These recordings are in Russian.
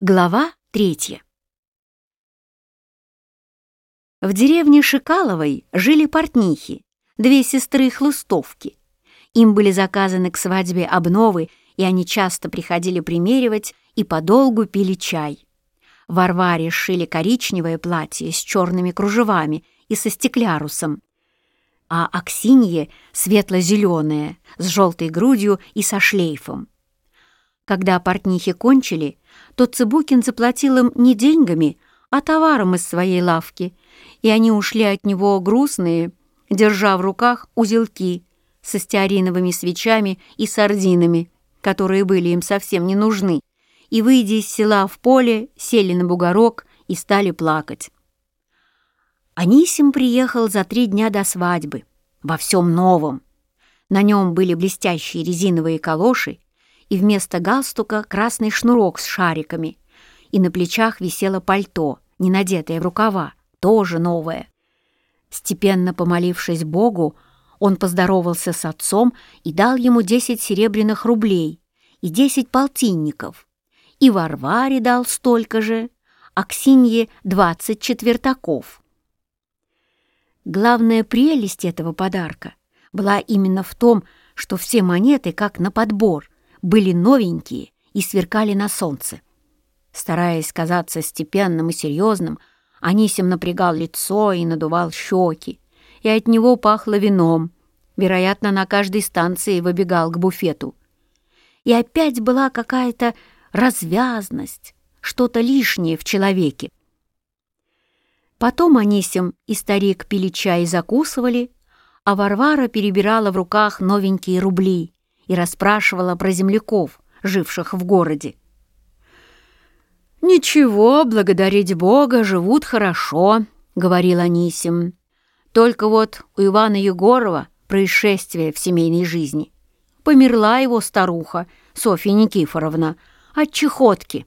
Глава третья. В деревне Шикаловой жили портнихи, две сестры Хлыстовки. Им были заказаны к свадьбе обновы, и они часто приходили примеривать и подолгу пили чай. Варваре сшили коричневое платье с черными кружевами и со стеклярусом, а Аксинье — светло-зеленое, с желтой грудью и со шлейфом. Когда портнихи кончили, то Цыбукин заплатил им не деньгами, а товаром из своей лавки, и они ушли от него грустные, держа в руках узелки со стеариновыми свечами и сардинами, которые были им совсем не нужны, и, выйдя из села в поле, сели на бугорок и стали плакать. Анисим приехал за три дня до свадьбы, во всем новом. На нем были блестящие резиновые калоши, и вместо галстука красный шнурок с шариками, и на плечах висело пальто, не надетое в рукава, тоже новое. Степенно помолившись Богу, он поздоровался с отцом и дал ему десять серебряных рублей и десять полтинников, и Варваре дал столько же, а Ксинье — двадцать четвертаков. Главная прелесть этого подарка была именно в том, что все монеты, как на подбор — были новенькие и сверкали на солнце. Стараясь казаться степенным и серьезным, Анисим напрягал лицо и надувал щеки, и от него пахло вином. Вероятно, на каждой станции выбегал к буфету. И опять была какая-то развязность, что-то лишнее в человеке. Потом Анисим и старик пили чай и закусывали, а Варвара перебирала в руках новенькие рубли — и расспрашивала про земляков, живших в городе. «Ничего, благодарить Бога, живут хорошо», — говорил Анисим. «Только вот у Ивана Егорова происшествие в семейной жизни. Померла его старуха, Софья Никифоровна, от чехотки.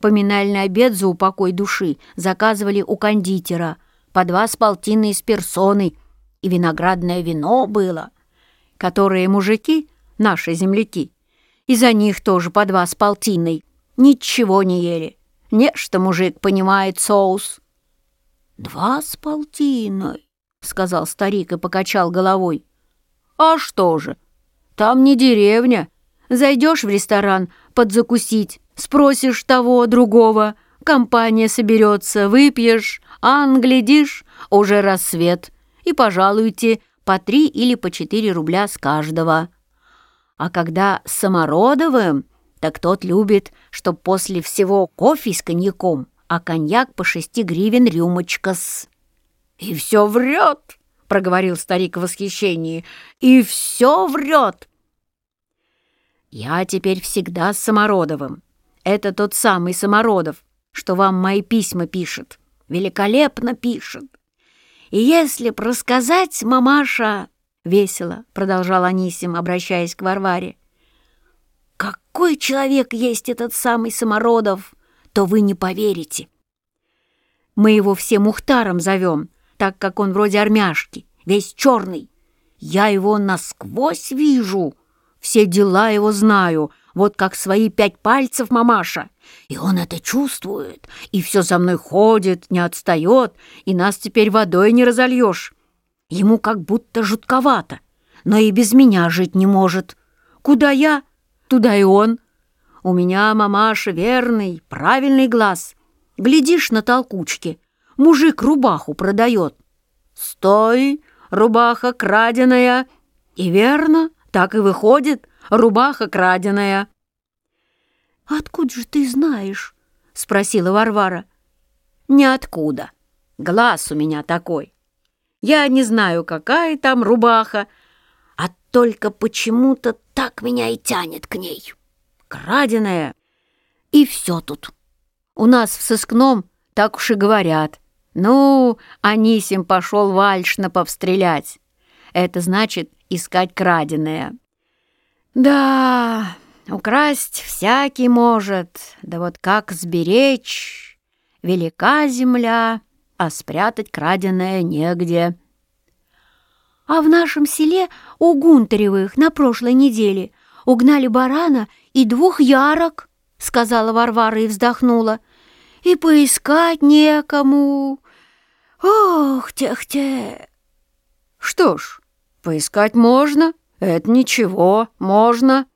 Поминальный обед за упокой души заказывали у кондитера, по два с полтиной с персоной, и виноградное вино было, которое мужики наши земляки. И за них тоже по два с полтиной. Ничего не ели. Нечто мужик понимает соус. «Два с полтиной», — сказал старик и покачал головой. «А что же? Там не деревня. Зайдешь в ресторан подзакусить, спросишь того, другого, компания соберется, выпьешь, а глядишь, уже рассвет, и пожалуйте по три или по четыре рубля с каждого». А когда Самородовым, так тот любит, чтоб после всего кофе с коньяком, а коньяк по шести гривен рюмочка-с. «И все врет!» — проговорил старик в восхищении. «И все врет!» «Я теперь всегда с Самородовым. Это тот самый Самородов, что вам мои письма пишет. Великолепно пишет. И если просказать, мамаша, весело продолжал Анисим, обращаясь к Варваре. «Какой человек есть этот самый Самородов, то вы не поверите. Мы его все Мухтаром зовем, так как он вроде армяшки, весь черный. Я его насквозь вижу, все дела его знаю, вот как свои пять пальцев, мамаша. И он это чувствует, и все за мной ходит, не отстает, и нас теперь водой не разольешь. Ему как будто жутковато, но и без меня жить не может. Куда я, туда и он. У меня, мамаша, верный, правильный глаз. Глядишь на толкучке, мужик рубаху продает. Стой, рубаха краденая. И верно, так и выходит, рубаха краденая. «Откуда же ты знаешь?» — спросила Варвара. «Ниоткуда. Глаз у меня такой. Я не знаю, какая там рубаха, а только почему-то так меня и тянет к ней. Краденая. И все тут. У нас в сыскном так уж и говорят. Ну, Анисим пошел вальшно повстрелять. Это значит искать краденое. Да, украсть всякий может, да вот как сберечь? Велика земля, а спрятать краденое негде. А в нашем селе у Гунтаревых на прошлой неделе угнали барана и двух ярок, сказала Варвара и вздохнула. И поискать некому. Ох, тех-те. Что ж, поискать можно, это ничего, можно.